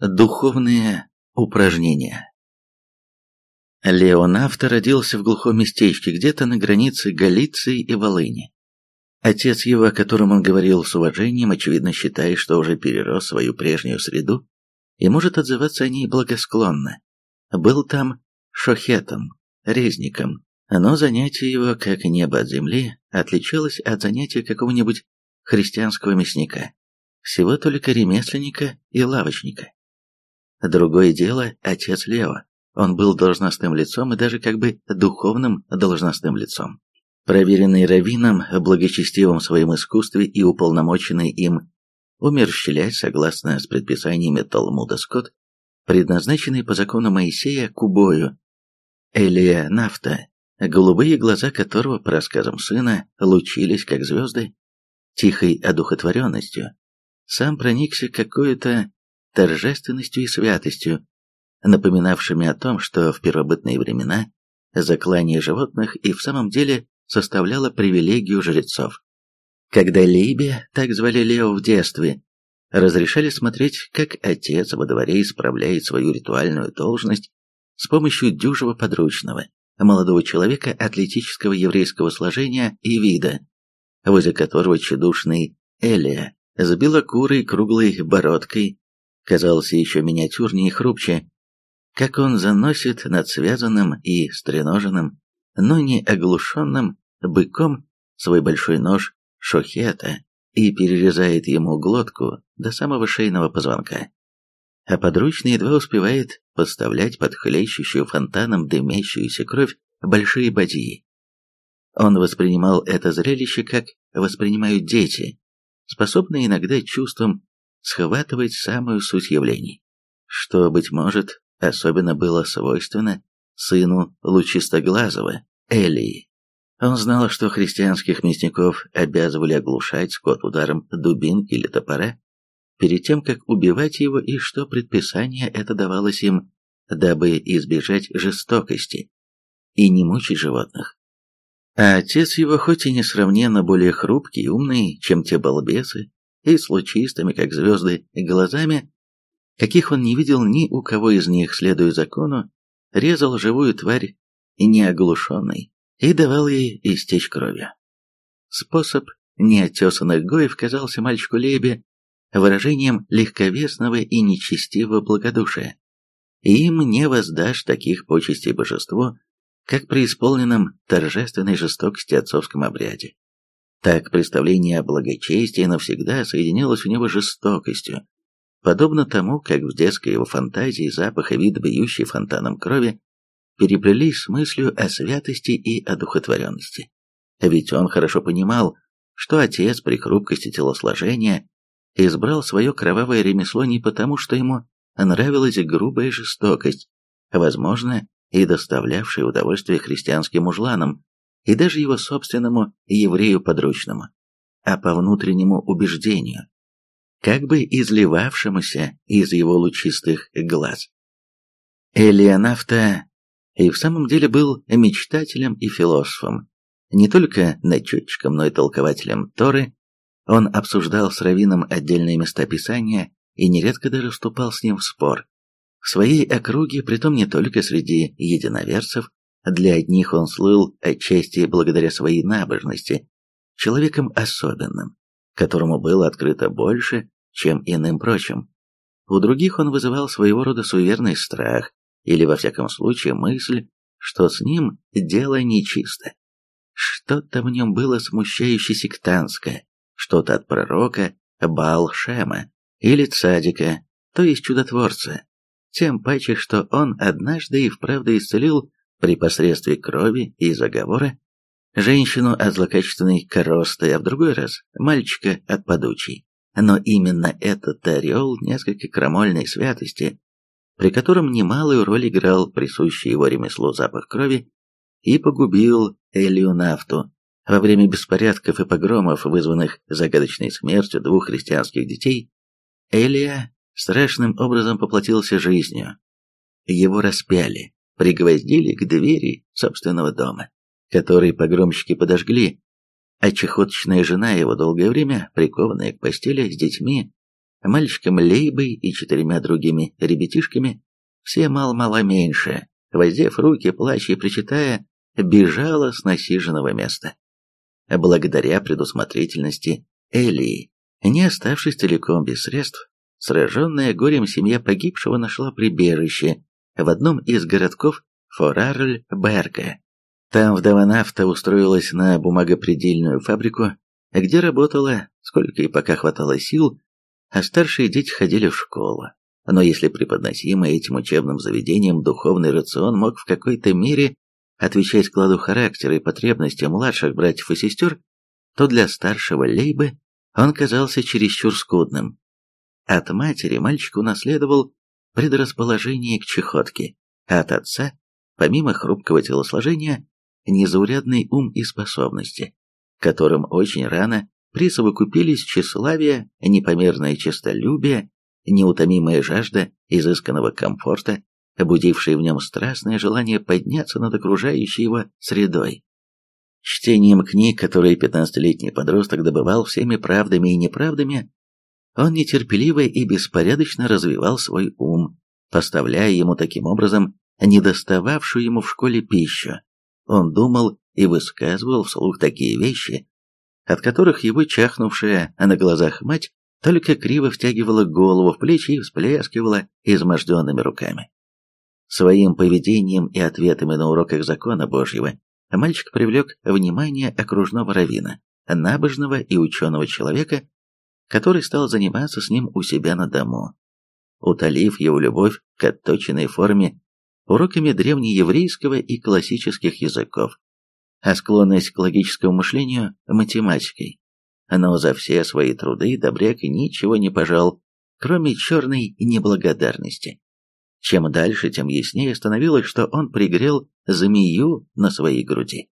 Духовные упражнения Леонавто родился в глухом местечке, где-то на границе Галиции и Волыни. Отец его, о котором он говорил с уважением, очевидно считая, что уже перерос свою прежнюю среду и может отзываться о ней благосклонно, был там шохетом, резником, но занятие его, как небо от земли, отличалось от занятия какого-нибудь христианского мясника, всего только ремесленника и лавочника. Другое дело отец Лео, он был должностным лицом и даже как бы духовным должностным лицом. Проверенный раввином, благочестивым в своем искусстве и уполномоченный им умерщвлять согласно с предписаниями Талмуда Скотт, предназначенный по закону Моисея к убою. Элия Нафта, голубые глаза которого, по рассказам сына, лучились как звезды, тихой одухотворенностью, сам проникся какой-то торжественностью и святостью, напоминавшими о том, что в первобытные времена заклание животных и в самом деле составляло привилегию жрецов. Когда Лейбе, так звали Лео в детстве, разрешали смотреть, как отец во дворе исправляет свою ритуальную должность с помощью дюжего подручного, молодого человека атлетического еврейского сложения и вида, возле которого чудушный Элия с белокурой круглой бородкой казался еще миниатюрнее и хрупче, как он заносит над связанным и стреноженным, но не оглушенным быком свой большой нож шохета и перерезает ему глотку до самого шейного позвонка. А подручный едва успевает подставлять под хлещущую фонтаном дымящуюся кровь большие бадьи. Он воспринимал это зрелище, как воспринимают дети, способные иногда чувством схватывать самую суть явлений, что, быть может, особенно было свойственно сыну Лучистоглазого, Элии. Он знал, что христианских мясников обязывали оглушать скот ударом дубинки или топора, перед тем, как убивать его, и что предписание это давалось им, дабы избежать жестокости и не мучить животных. А отец его, хоть и несравненно более хрупкий и умный, чем те балбесы, и с лучистыми, как звезды, глазами, каких он не видел ни у кого из них, следуя закону, резал живую тварь неоглушенной и давал ей истечь кровью. Способ неотесанных гоев казался мальчику Лебе выражением легковесного и нечестивого благодушия. Им не воздашь таких почестей божеству, как при исполненном торжественной жестокости отцовском обряде. Так представление о благочестии навсегда соединилось у него жестокостью, подобно тому, как в детской его фантазии запах и вид бьющий фонтаном крови переплелись с мыслью о святости и одухотворенности. Ведь он хорошо понимал, что отец при хрупкости телосложения избрал свое кровавое ремесло не потому, что ему нравилась грубая жестокость, возможно, и доставлявшая удовольствие христианским мужланам, и даже его собственному еврею-подручному, а по внутреннему убеждению, как бы изливавшемуся из его лучистых глаз. Элеонавта и в самом деле был мечтателем и философом, не только начетчиком, но и толкователем Торы, он обсуждал с Равином отдельные места Писания и нередко даже вступал с ним в спор. В своей округе, притом не только среди единоверцев, для одних он слыл отчасти благодаря своей набожности, человеком особенным, которому было открыто больше, чем иным прочим. У других он вызывал своего рода суеверный страх, или во всяком случае мысль, что с ним дело нечисто. Что-то в нем было смущающе сектантское, что-то от пророка Баал-Шема или Цадика, то есть чудотворца, тем паче, что он однажды и вправду исцелил при посредстве крови и заговора женщину от злокачественной коросты, а в другой раз мальчика от подучей. Но именно этот орел несколько крамольной святости, при котором немалую роль играл присущий его ремеслу запах крови, и погубил Элию Нафту во время беспорядков и погромов, вызванных загадочной смертью двух христианских детей. Элия страшным образом поплатился жизнью. Его распяли, пригвоздили к двери собственного дома, который погромщики подожгли, а чехоточная жена его долгое время, прикованная к постели с детьми, мальчиком Лейбой и четырьмя другими ребятишками, все мал-мало меньше, воздев руки, плача и причитая, бежала с насиженного места. Благодаря предусмотрительности Элии, не оставшись целиком без средств, сраженная горем семья погибшего нашла прибежище в одном из городков Форарль-Берга. Там вдова нафта устроилась на бумагопредельную фабрику, где работала, сколько и пока хватало сил, а старшие дети ходили в школу. Но если преподносимый этим учебным заведением духовный рацион мог в какой-то мере отвечать складу характера и потребностям младших братьев и сестер, то для старшего Лейбы он казался чересчур скудным. От матери мальчик унаследовал предрасположение к чехотке, а от отца, помимо хрупкого телосложения, незаурядный ум и способности, которым очень рано присовокупились тщеславие, непомерное честолюбие, неутомимая жажда изысканного комфорта, будившая в нем страстное желание подняться над окружающей его средой. Чтением книг, которые пятнадцатилетний подросток добывал всеми правдами и неправдами, он нетерпеливо и беспорядочно развивал свой ум, поставляя ему таким образом недостававшую ему в школе пищу. Он думал и высказывал вслух такие вещи, от которых его чахнувшая, на глазах мать, только криво втягивала голову в плечи и всплескивала изможденными руками. Своим поведением и ответами на уроках закона Божьего мальчик привлек внимание окружного равина, набожного и ученого человека, который стал заниматься с ним у себя на дому. Утолив его любовь к отточенной форме уроками древнееврейского и классических языков, а склонность к логическому мышлению – математикой. Но за все свои труды Добряк ничего не пожал, кроме черной неблагодарности. Чем дальше, тем яснее становилось, что он пригрел змею на своей груди.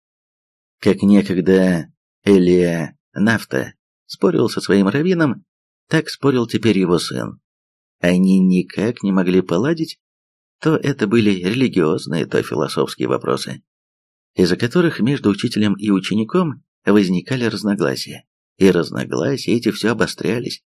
Как некогда Элия Нафта спорил со своим раввином, так спорил теперь его сын. Они никак не могли поладить, то это были религиозные, то философские вопросы, из-за которых между учителем и учеником возникали разногласия, и разногласия эти все обострялись.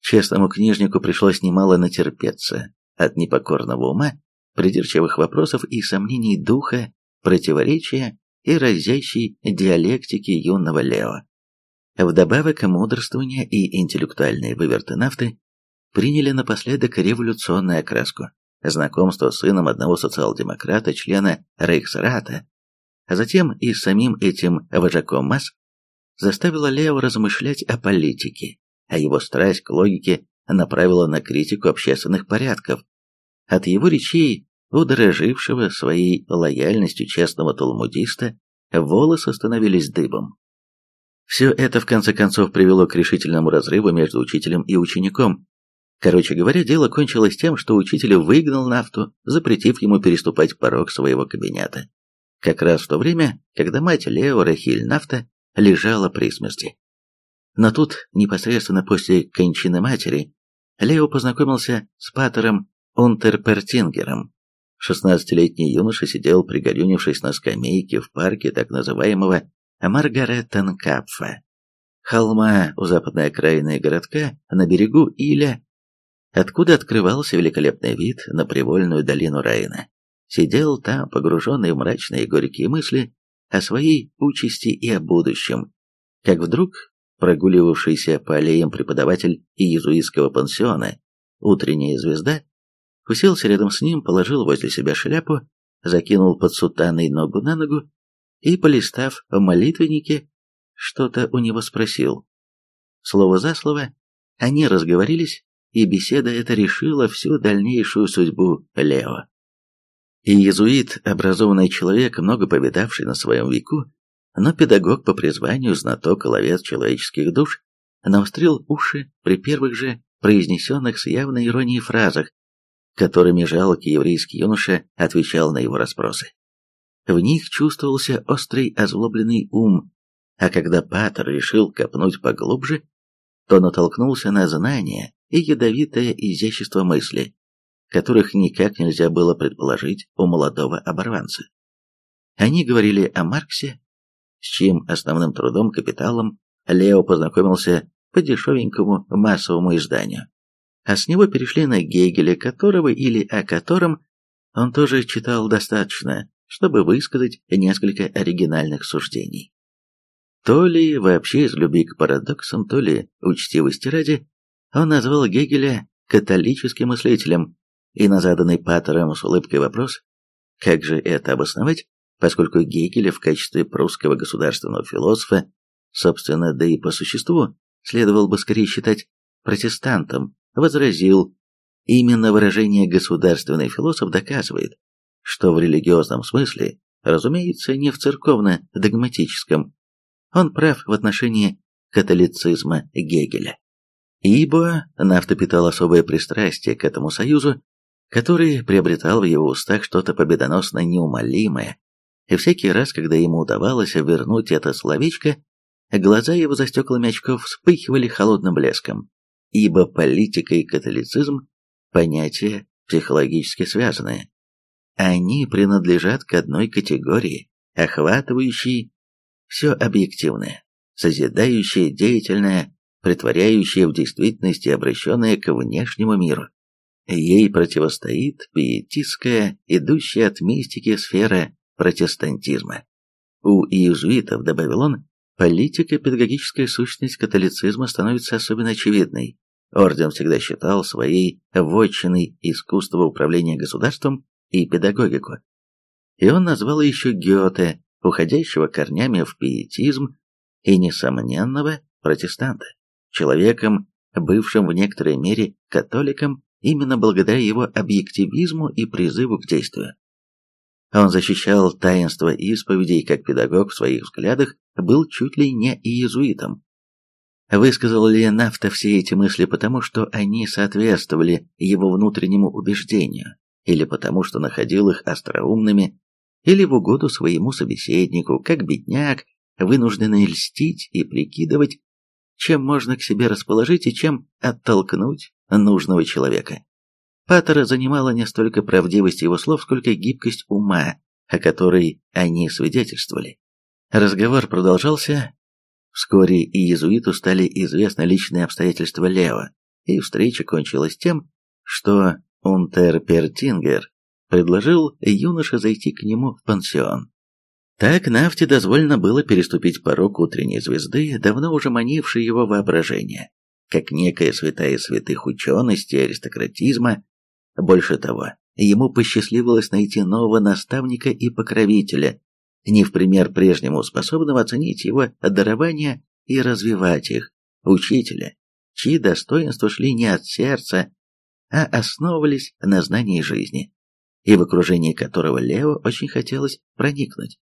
Честному книжнику пришлось немало натерпеться от непокорного ума, придирчивых вопросов и сомнений духа, противоречия и разящей диалектики юного Лео. Вдобавок, мудрствования и интеллектуальные выверты нафты приняли напоследок революционную окраску. Знакомство с сыном одного социал-демократа, члена Рейхсрата, а затем и самим этим вожаком масс, заставило Лео размышлять о политике, а его страсть к логике направила на критику общественных порядков. От его речей, удорожившего своей лояльностью честного талмудиста, волосы становились дыбом. Все это в конце концов привело к решительному разрыву между учителем и учеником. Короче говоря, дело кончилось тем, что учитель выгнал Нафту, запретив ему переступать порог своего кабинета. Как раз в то время, когда мать Лео Рахиль Нафта лежала при смерти. Но тут, непосредственно после кончины матери, Лео познакомился с патером Унтерпертингером. Шестнадцатилетний юноша сидел, пригорюнившись на скамейке в парке так называемого Маргаретенкапфа, холма у западной окраины городка на берегу Иля, откуда открывался великолепный вид на привольную долину Райна. Сидел там, погруженный в мрачные и горькие мысли о своей участи и о будущем, как вдруг прогуливавшийся по аллеям преподаватель иезуитского пансиона «Утренняя звезда» уселся рядом с ним, положил возле себя шляпу, закинул под сутаной ногу на ногу и, полистав в молитвеннике, что-то у него спросил. Слово за слово, они разговорились, и беседа эта решила всю дальнейшую судьбу Лео. И иезуит, образованный человек, много повидавший на своем веку, но педагог по призванию, знаток и ловец человеческих душ, навострил уши при первых же произнесенных с явной иронией фразах, которыми жалкий еврейский юноша отвечал на его расспросы. В них чувствовался острый озлобленный ум, а когда Патер решил копнуть поглубже, то натолкнулся на знания и ядовитое изящество мысли, которых никак нельзя было предположить у молодого оборванца. Они говорили о Марксе, с чьим основным трудом, капиталом, Лео познакомился по дешевенькому массовому изданию, а с него перешли на Гегеля, которого или о котором он тоже читал достаточно, чтобы высказать несколько оригинальных суждений. То ли вообще из любви к парадоксам, то ли учтивости ради, он назвал Гегеля католическим мыслителем, и на заданный Паттером с улыбкой вопрос, как же это обосновать, поскольку Гегеля в качестве прусского государственного философа, собственно, да и по существу, следовало бы скорее считать протестантом, возразил, именно выражение «государственный философ» доказывает, что в религиозном смысле, разумеется, не в церковно-догматическом, он прав в отношении католицизма Гегеля. Ибо Нафта питал особое пристрастие к этому союзу, который приобретал в его устах что-то победоносно неумолимое, и всякий раз, когда ему удавалось вернуть это словечко, глаза его за стеклами очков вспыхивали холодным блеском, ибо политика и католицизм – понятия психологически связанные. Они принадлежат к одной категории, охватывающей все объективное, созидающее, деятельное, притворяющее в действительности обращенное к внешнему миру. Ей противостоит пиетистская, идущая от мистики сфера протестантизма. У иезуитов, добавил он, политико-педагогическая сущность католицизма становится особенно очевидной. Орден всегда считал своей вотчиной искусство управления государством и педагогику. И он назвал еще Гёте уходящего корнями в пиетизм и несомненного протестанта, человеком, бывшим в некоторой мере католиком именно благодаря его объективизму и призыву к действию. Он защищал таинство исповедей как педагог в своих взглядах, был чуть ли не иезуитом. Высказал ли Нафта все эти мысли потому, что они соответствовали его внутреннему убеждению, или потому, что находил их остроумными или в угоду своему собеседнику, как бедняк, вынужденный льстить и прикидывать, чем можно к себе расположить и чем оттолкнуть нужного человека. Паттера занимала не столько правдивость его слов, сколько гибкость ума, о которой они свидетельствовали. Разговор продолжался. Вскоре и иезуиту стали известны личные обстоятельства Лео, и встреча кончилась тем, что Унтер Пертингер предложил юноше зайти к нему в пансион. Так Нафте дозволено было переступить порог утренней звезды, давно уже манившей его воображение, как некая святая святых учености и аристократизма. Больше того, ему посчастливилось найти нового наставника и покровителя, не в пример прежнему способного оценить его дарования и развивать их, учителя, чьи достоинства шли не от сердца, а основывались на знании жизни и в окружении которого Лео очень хотелось проникнуть.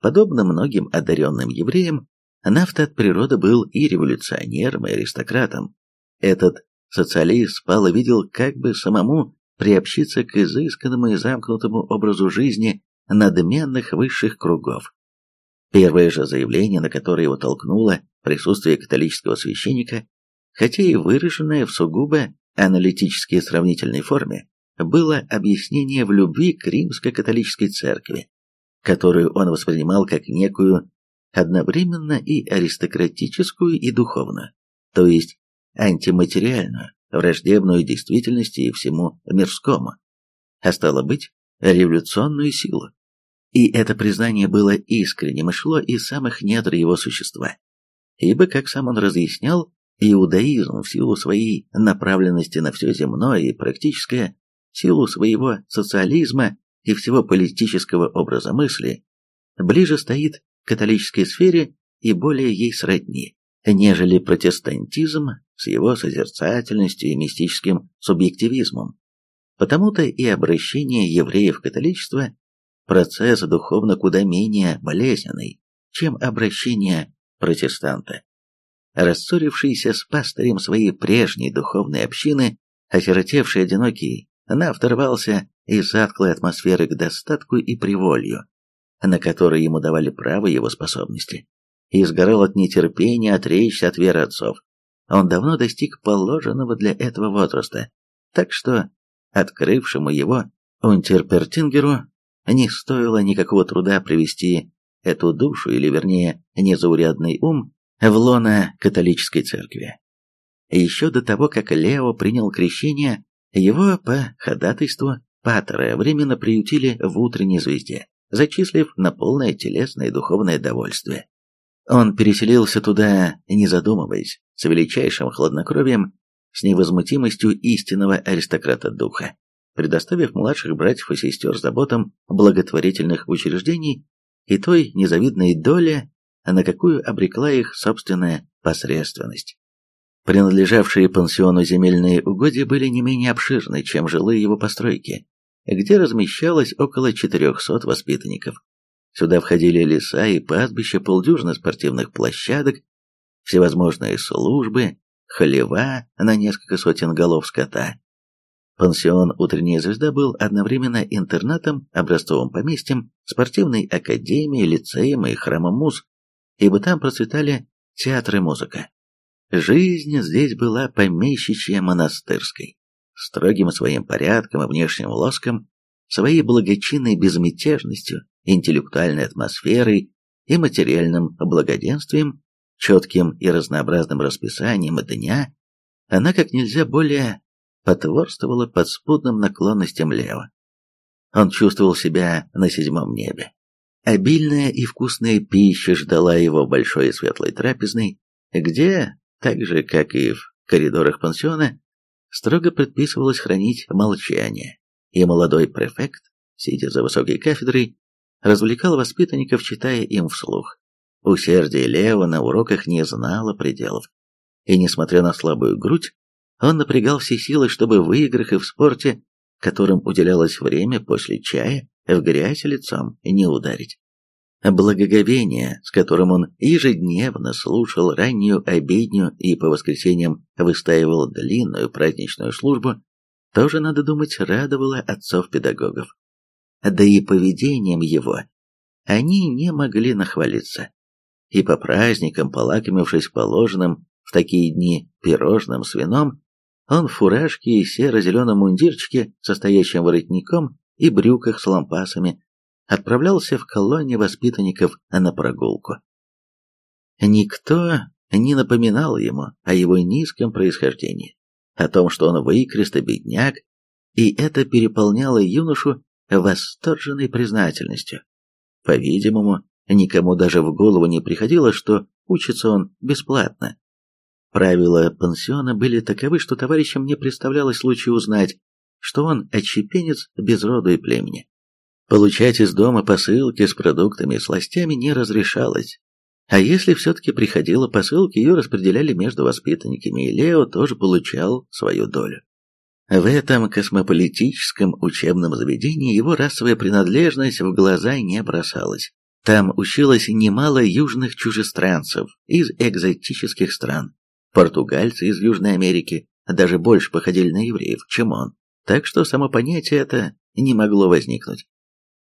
Подобно многим одаренным евреям, Нафта от природы был и революционером, и аристократом. Этот социалист спал и видел, как бы самому приобщиться к изысканному и замкнутому образу жизни надменных высших кругов. Первое же заявление, на которое его толкнуло присутствие католического священника, хотя и выраженное в сугубо аналитически сравнительной форме, было объяснение в любви к римско-католической церкви, которую он воспринимал как некую одновременно и аристократическую, и духовную, то есть антиматериальную, враждебную действительности и всему мирскому, а стало быть, революционную силу. И это признание было искренним и шло из самых недр его существа. Ибо, как сам он разъяснял, иудаизм в силу своей направленности на все земное и практическое силу своего социализма и всего политического образа мысли, ближе стоит к католической сфере и более ей сродни, нежели протестантизм с его созерцательностью и мистическим субъективизмом. Потому-то и обращение евреев в католичество – процесс духовно куда менее болезненный, чем обращение протестанта. Рассорившийся с пастырем своей прежней духовной общины, осиротевший одинокий она вторвался из затклой атмосферы к достатку и приволью, на которые ему давали право его способности, и сгорал от нетерпения отречься от веры отцов. Он давно достиг положенного для этого возраста, так что открывшему его Унтерпертингеру не стоило никакого труда привести эту душу, или вернее, незаурядный ум, в лона католической церкви. Еще до того, как Лео принял крещение, его по ходатайству Паттера временно приютили в утренней звезде, зачислив на полное телесное и духовное довольствие. Он переселился туда, не задумываясь, с величайшим хладнокровием, с невозмутимостью истинного аристократа духа, предоставив младших братьев и сестер заботам благотворительных учреждений и той незавидной доли, на какую обрекла их собственная посредственность. Принадлежавшие пансиону земельные угодья были не менее обширны, чем жилые его постройки, где размещалось около 400 воспитанников. Сюда входили леса и пастбища, полдюжины спортивных площадок, всевозможные службы, хлева на несколько сотен голов скота. Пансион «Утренняя звезда» был одновременно интернатом, образцовым поместьем, спортивной академией, лицеем и храмом муз, ибо там процветали театр и музыка. Жизнь здесь была помещичья монастырской, строгим своим порядком и внешним лоском, своей благочинной безмятежностью, интеллектуальной атмосферой и материальным благоденствием, четким и разнообразным расписанием дня, она как нельзя более потворствовала подспудным наклонностям Лева. Он чувствовал себя на седьмом небе. Обильная и вкусная пища ждала его в большой и светлой трапезной, где так же, как и в коридорах пансиона, строго предписывалось хранить молчание, и молодой префект, сидя за высокой кафедрой, развлекал воспитанников, читая им вслух. Усердие Лео на уроках не знало пределов, и, несмотря на слабую грудь, он напрягал все силы, чтобы в играх и в спорте, которым уделялось время после чая, в грязь лицом не ударить. Благоговение, с которым он ежедневно слушал раннюю обедню и по воскресеньям выстаивал длинную праздничную службу, тоже, надо думать, радовало отцов-педагогов. Да и поведением его они не могли нахвалиться. И по праздникам, полакомившись положенным в такие дни пирожным с вином, он в фуражке и серо-зеленом мундирчике, состоящем воротником и брюках с лампасами, отправлялся в колонне воспитанников на прогулку. Никто не напоминал ему о его низком происхождении, о том, что он выкрест бедняк, и это переполняло юношу восторженной признательностью. По-видимому, никому даже в голову не приходило, что учится он бесплатно. Правила пансиона были таковы, что товарищам не представлялось случая узнать, что он отщепенец без рода и племени. Получать из дома посылки с продуктами и сластями не разрешалось. А если все-таки приходила посылка, ее распределяли между воспитанниками, и Лео тоже получал свою долю. В этом космополитическом учебном заведении его расовая принадлежность в глаза не бросалась. Там училось немало южных чужестранцев из экзотических стран. Португальцы из Южной Америки даже больше походили на евреев, чем он. Так что само понятие это не могло возникнуть.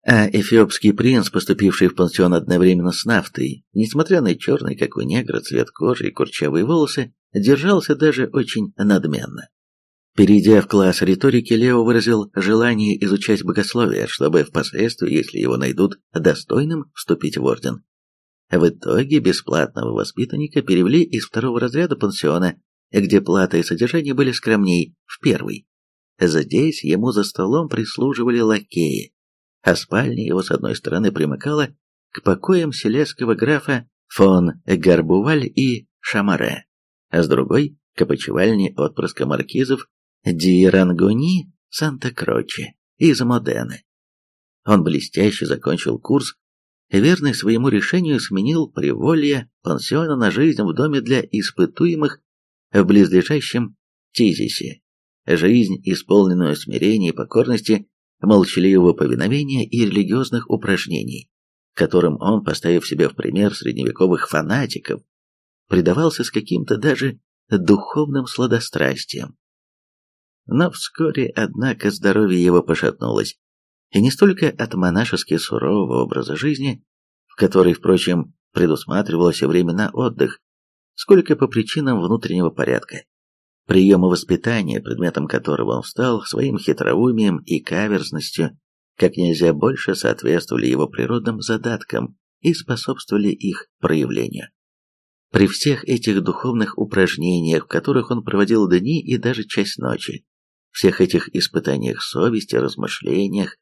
А эфиопский принц, поступивший в пансион одновременно с нафтой, несмотря на черный, как у негра, цвет кожи и курчавые волосы, держался даже очень надменно. Перейдя в класс риторики, Лео выразил желание изучать богословие, чтобы впоследствии, если его найдут достойным, вступить в орден. В итоге бесплатного воспитанника перевели из второго разряда пансиона, где плата и содержание были скромней, в первый. Здесь ему за столом прислуживали лакеи, а спальня его с одной стороны примыкала к покоям селесского графа фон Гарбуваль и Шамаре, а с другой — к опочивальне отпрыска маркизов Ди Рангони Санта-Кроче из Модены. Он блестяще закончил курс, верный своему решению сменил приволье пансиона на жизнь в доме для испытуемых в близлежащем Тизисе. Жизнь, исполненную смирения и покорности, молчаливого повиновения и религиозных упражнений, которым он, поставив себя в пример средневековых фанатиков, предавался с каким-то даже духовным сладострастием. Но вскоре, однако, здоровье его пошатнулось, и не столько от монашески сурового образа жизни, в который, впрочем, предусматривался время на отдых, сколько по причинам внутреннего порядка. Приемы воспитания, предметом которого он стал, своим хитроумием и каверзностью, как нельзя больше соответствовали его природным задаткам и способствовали их проявлению. При всех этих духовных упражнениях, в которых он проводил дни и даже часть ночи, всех этих испытаниях совести, размышлениях,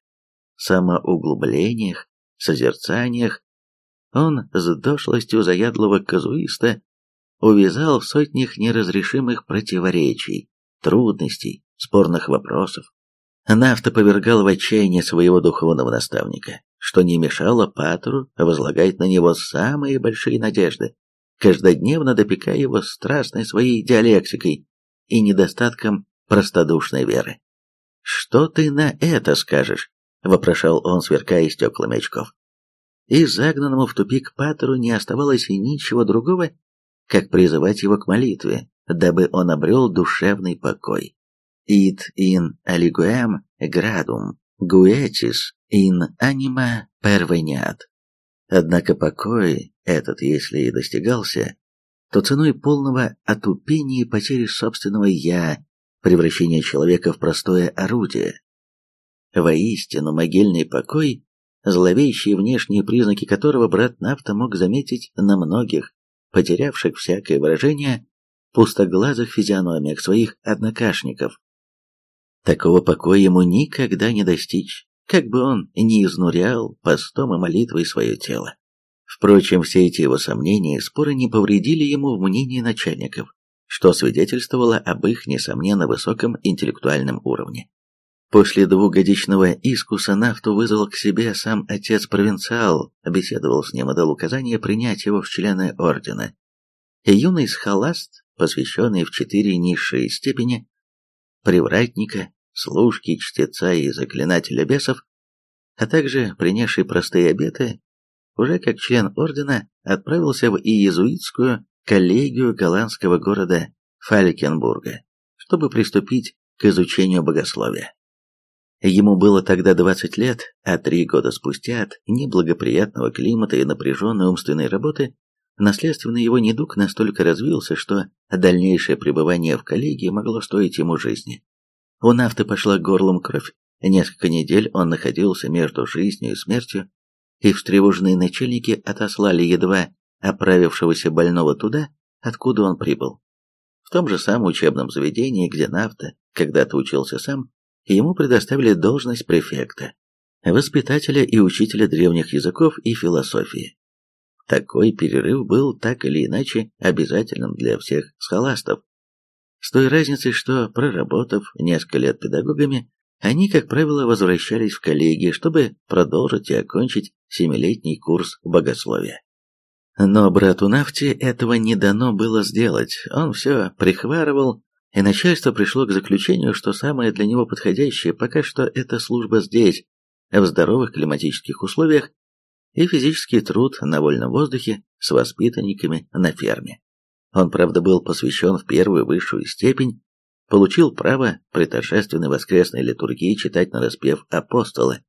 самоуглублениях, созерцаниях, он с дошлостью заядлого казуиста увязал в сотнях неразрешимых противоречий, трудностей, спорных вопросов. Нафта повергал в отчаяние своего духовного наставника, что не мешало Патру возлагать на него самые большие надежды, каждодневно допекая его страстной своей диалектикой и недостатком простодушной веры. «Что ты на это скажешь?» — вопрошал он, сверкая стеклами очков. И загнанному в тупик Патру не оставалось ничего другого, как призывать его к молитве, дабы он обрел душевный покой. «Id in aliguem gradum guetis in anima perveniat». Однако покой этот, если и достигался, то ценой полного отупения и потери собственного «я», превращения человека в простое орудие. Воистину, могильный покой, зловещие внешние признаки которого брат Нафта мог заметить на многих, потерявших всякое выражение, пустоглазых физиономиях своих однокашников. Такого покоя ему никогда не достичь, как бы он ни изнурял постом и молитвой свое тело. Впрочем, все эти его сомнения и споры не повредили ему в мнении начальников, что свидетельствовало об их, несомненно, высоком интеллектуальном уровне. После двухгодичного искуса нафту вызвал к себе сам отец-провинциал, беседовал с ним и дал указание принять его в члены ордена. Юный схоласт, посвященный в четыре низшие степени, привратника, служки, чтеца и заклинателя бесов, а также принявший простые обеты, уже как член ордена отправился в иезуитскую коллегию голландского города Фалькенбурга, чтобы приступить к изучению богословия. Ему было тогда 20 лет, а три года спустя от неблагоприятного климата и напряженной умственной работы наследственный его недуг настолько развился, что дальнейшее пребывание в коллегии могло стоить ему жизни. У нафты пошла горлом кровь, несколько недель он находился между жизнью и смертью, и встревоженные начальники отослали едва оправившегося больного туда, откуда он прибыл. В том же самом учебном заведении, где нафта когда-то учился сам, ему предоставили должность префекта, воспитателя и учителя древних языков и философии. Такой перерыв был так или иначе обязательным для всех схоластов, с той разницей, что, проработав несколько лет педагогами, они, как правило, возвращались в коллегии, чтобы продолжить и окончить семилетний курс богословия. Но брату Нафте этого не дано было сделать, он все прихварывал и начальство пришло к заключению, что самое для него подходящее пока что это служба здесь, в здоровых климатических условиях, и физический труд на вольном воздухе с воспитанниками на ферме. Он, правда, был посвящен в первую высшую степень, получил право при торжественной воскресной литургии читать на распев апостола,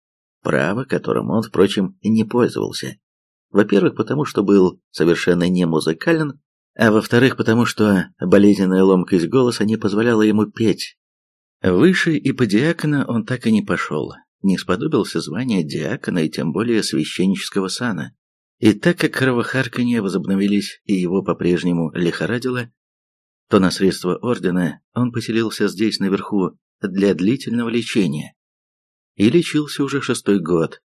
право, которым он, впрочем, не пользовался. Во-первых, потому что был совершенно не музыкален, а во-вторых, потому что болезненная ломкость голоса не позволяла ему петь. Выше и по диакона он так и не пошел, не сподобился звания диакона и тем более священнического сана. И так как кровохарканье возобновились и его по-прежнему лихорадило, то на средства ордена он поселился здесь наверху для длительного лечения. И лечился уже шестой год.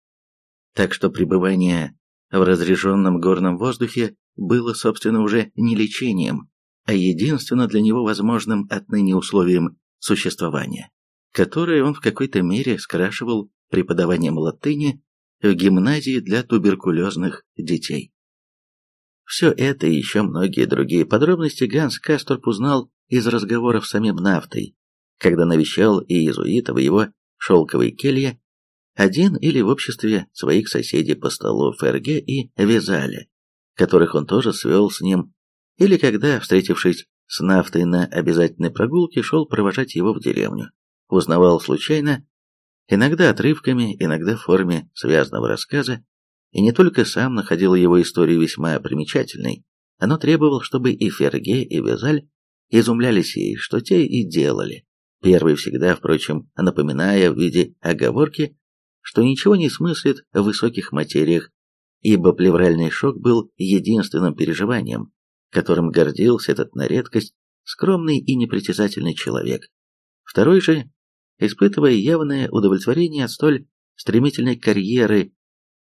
Так что пребывание в разреженном горном воздухе было, собственно, уже не лечением, а единственно для него возможным отныне условием существования, которое он в какой-то мере скрашивал преподаванием латыни в гимназии для туберкулезных детей. Все это и еще многие другие подробности Ганс Касторп узнал из разговоров с самим Нафтой, когда навещал иезуита в его шелковой келье, один или в обществе своих соседей по столу Ферге и Вязале, которых он тоже свел с ним, или когда, встретившись с Нафтой на обязательной прогулке, шел провожать его в деревню, узнавал случайно, иногда отрывками, иногда в форме связанного рассказа, и не только сам находил его историю весьма примечательной, но требовал, чтобы и Ферге, и Вязаль изумлялись ей, что те и делали. Первый всегда, впрочем, напоминая в виде оговорки, что ничего не смыслит в высоких материях, ибо плевральный шок был единственным переживанием, которым гордился этот на редкость скромный и непритязательный человек. Второй же, испытывая явное удовлетворение от столь стремительной карьеры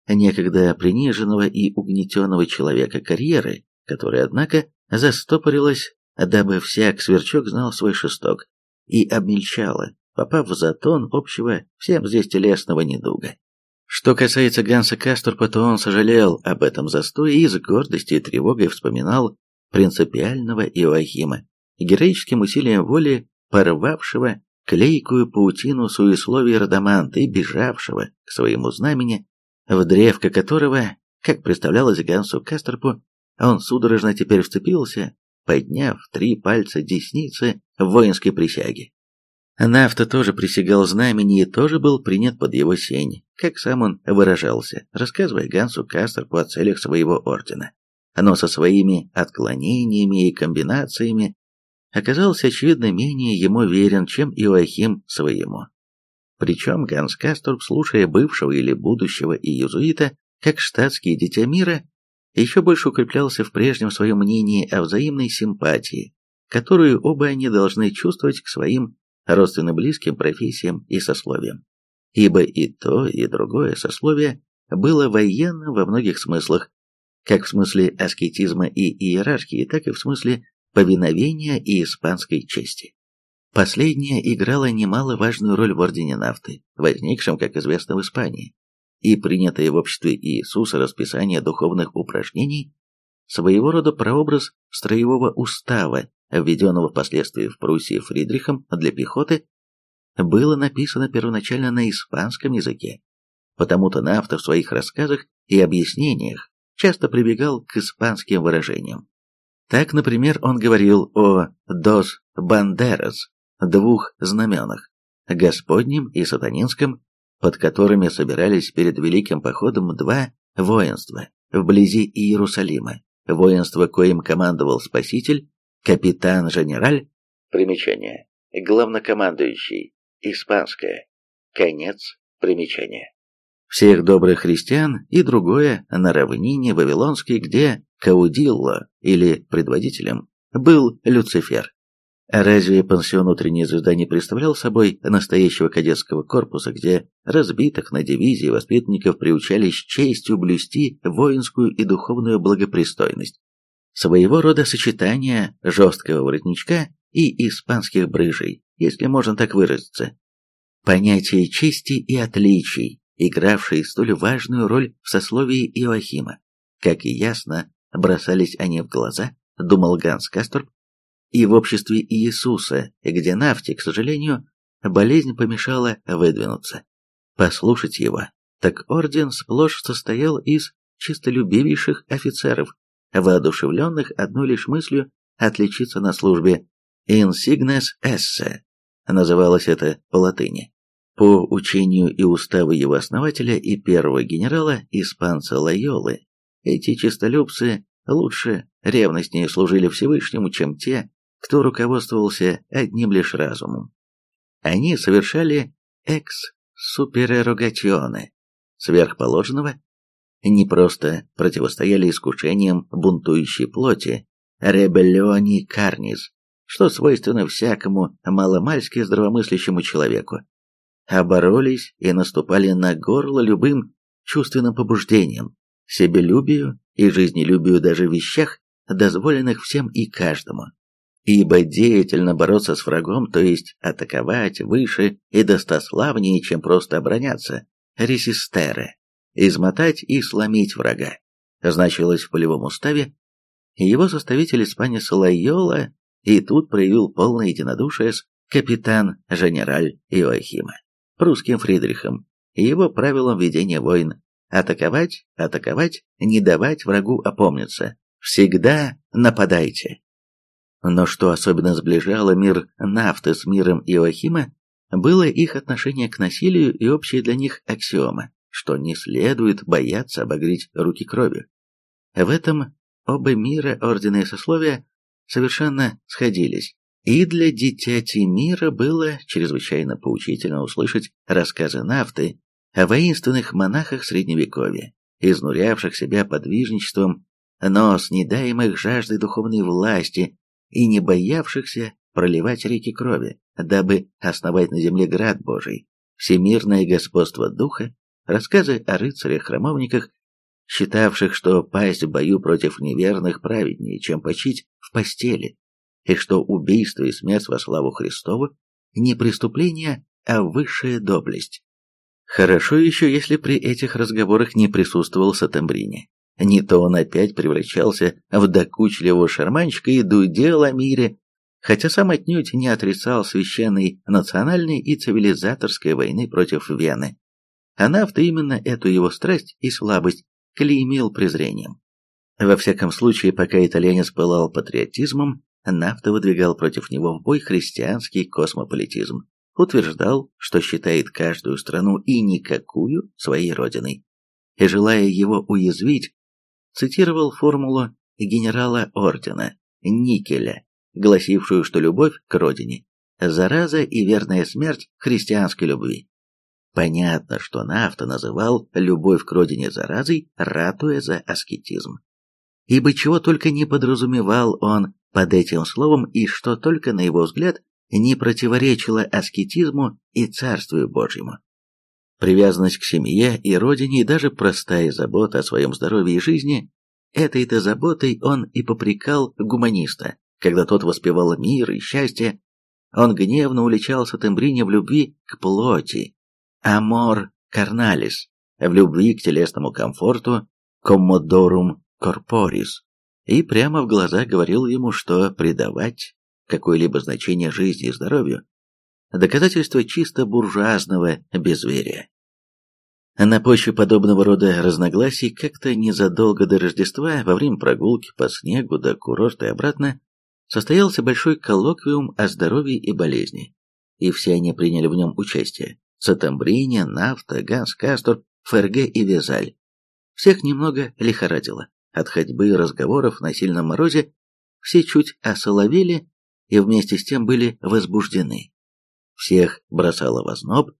некогда приниженного и угнетенного человека карьеры, которая, однако, застопорилась, дабы всяк сверчок знал свой шесток, и обмельчала, попав в затон общего всем здесь телесного недуга. Что касается Ганса Касторпа, то он сожалел об этом застое и с гордостью и тревогой вспоминал принципиального Иоахима, героическим усилием воли порвавшего клейкую паутину суесловия Радаманта и бежавшего к своему знамени, в древко которого, как представлялось Гансу Кастерпу, он судорожно теперь вцепился, подняв три пальца десницы в воинской присяге. Нафта тоже присягал знамени и тоже был принят под его сень, как сам он выражался, рассказывая Гансу Кастерпу о целях своего ордена. Но со своими отклонениями и комбинациями оказался, очевидно, менее ему верен, чем Иоахим своему. Причем Ганс Касторп, слушая бывшего или будущего иезуита, как штатский дитя мира, еще больше укреплялся в прежнем своем мнении о взаимной симпатии, которую оба они должны чувствовать к своим родственно близким профессиям и сословиям. Ибо и то, и другое сословие было военным во многих смыслах, как в смысле аскетизма и иерархии, так и в смысле повиновения и испанской чести. Последняя играла немаловажную роль в Ордене Нафты, возникшем, как известно, в Испании, и принятое в обществе Иисуса расписание духовных упражнений, своего рода прообраз строевого устава, введенного впоследствии в Пруссии Фридрихом для пехоты, было написано первоначально на испанском языке. Потому-то Нафта в своих рассказах и объяснениях часто прибегал к испанским выражениям. Так, например, он говорил о «dos banderas» – двух знаменах, Господнем и Сатанинском, под которыми собирались перед Великим Походом два воинства вблизи Иерусалима, воинство, коим командовал Спаситель, капитан-женераль, примечание, главнокомандующий, испанское, конец примечания. Всех добрых христиан и другое на равнине Вавилонской, где Каудилло, или предводителем, был Люцифер. А разве пансион «Утренняя звезда» не представлял собой настоящего кадетского корпуса, где разбитых на дивизии воспитанников приучали с честью блюсти воинскую и духовную благопристойность? Своего рода сочетание жесткого воротничка и испанских брыжей, если можно так выразиться. Понятие чести и отличий, игравшие столь важную роль в сословии Иоахима, как и ясно бросались они в глаза, думал Ганс Касторп, и в обществе Иисуса, где нафте, к сожалению, болезнь помешала выдвинуться. Послушать его, так орден сплошь состоял из чистолюбивейших офицеров, воодушевленных одной лишь мыслью отличиться на службе «insignes esse», называлось это по латыни. По учению и уставу его основателя и первого генерала, испанца Лайолы, эти честолюбцы лучше, ревностнее служили Всевышнему, чем те, кто руководствовался одним лишь разумом. Они совершали экс-суперэрогатионы, сверхположенного, не просто противостояли искушениям бунтующей плоти, ребеллиони карнис, что свойственно всякому маломальски здравомыслящему человеку, а боролись и наступали на горло любым чувственным побуждением, себелюбию и жизнелюбию даже в вещах, дозволенных всем и каждому. Ибо деятельно бороться с врагом, то есть атаковать выше и достославнее, чем просто обороняться, ресистеры, измотать и сломить врага, значилось в полевом уставе, его составитель испанец Лайола и тут проявил полное единодушие с капитан-женераль Иоахима, прусским Фридрихом, и его правилом ведения войн Атаковать, атаковать, не давать врагу опомниться. Всегда нападайте. Но что особенно сближало мир нафты с миром Иоахима, было их отношение к насилию и общая для них аксиома, что не следует бояться обогреть руки кровью. В этом оба мира, ордена и сословия совершенно сходились, и для дитяти мира было чрезвычайно поучительно услышать рассказы нафты о воинственных монахах Средневековья, изнурявших себя подвижничеством но с недаемых жаждой духовной власти и не боявшихся проливать реки крови, дабы основать на земле град Божий, всемирное господство духа, рассказы о рыцарях-храмовниках, считавших, что пасть в бою против неверных праведнее, чем почить в постели, и что убийство и смерть во славу Христову не преступление, а высшая доблесть. Хорошо еще, если при этих разговорах не присутствовал Сатамбрини. Не то он опять превращался в докучливого шарманщика и дудел о мире, хотя сам отнюдь не отрицал священной национальной и цивилизаторской войны против Вены. А Нафта именно эту его страсть и слабость клеймил презрением. Во всяком случае, пока итальянец пылал патриотизмом, Нафта выдвигал против него в бой христианский космополитизм, утверждал, что считает каждую страну и никакую своей родиной, и, желая его уязвить, цитировал формулу генерала ордена Никеля, гласившую, что любовь к родине – зараза и верная смерть христианской любви. Понятно, что Нафта называл любовь к родине заразой, ратуя за аскетизм. Ибо чего только не подразумевал он под этим словом и что только, на его взгляд, не противоречило аскетизму и Царствию Божьему. Привязанность к семье и родине и даже простая забота о своем здоровье и жизни – этой-то заботой он и попрекал гуманиста, когда тот воспевал мир и счастье. Он гневно уличался Тембрине в любви к плоти, амор карналис, в любви к телесному комфорту, коммодорум корпорис, и прямо в глаза говорил ему, что предавать какое-либо значение жизни и здоровью – доказательство чисто буржуазного безверия. На почве подобного рода разногласий как-то незадолго до Рождества, во время прогулки по снегу до курорта и обратно, состоялся большой коллоквиум о здоровье и болезни, и все они приняли в нем участие. Сатамбрини, Нафта, Ганс Кастор, Ферге и Везаль. Всех немного лихорадило. От ходьбы и разговоров на сильном морозе все чуть осоловели и вместе с тем были возбуждены. Всех бросало в озноб,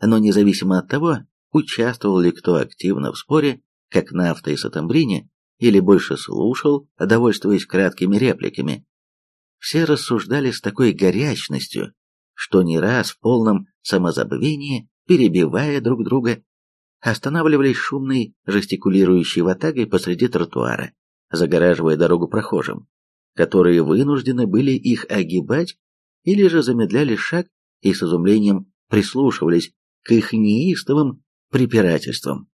но независимо от того, участвовал ли кто активно в споре, как Нафта и Сатамбрини, или больше слушал, довольствуясь краткими репликами. Все рассуждали с такой горячностью, что не раз в полном самозабвении, перебивая друг друга, останавливались шумной жестикулирующей ватагой посреди тротуара, загораживая дорогу прохожим, которые вынуждены были их огибать или же замедляли шаг и с изумлением прислушивались к их неистовым препирательствам.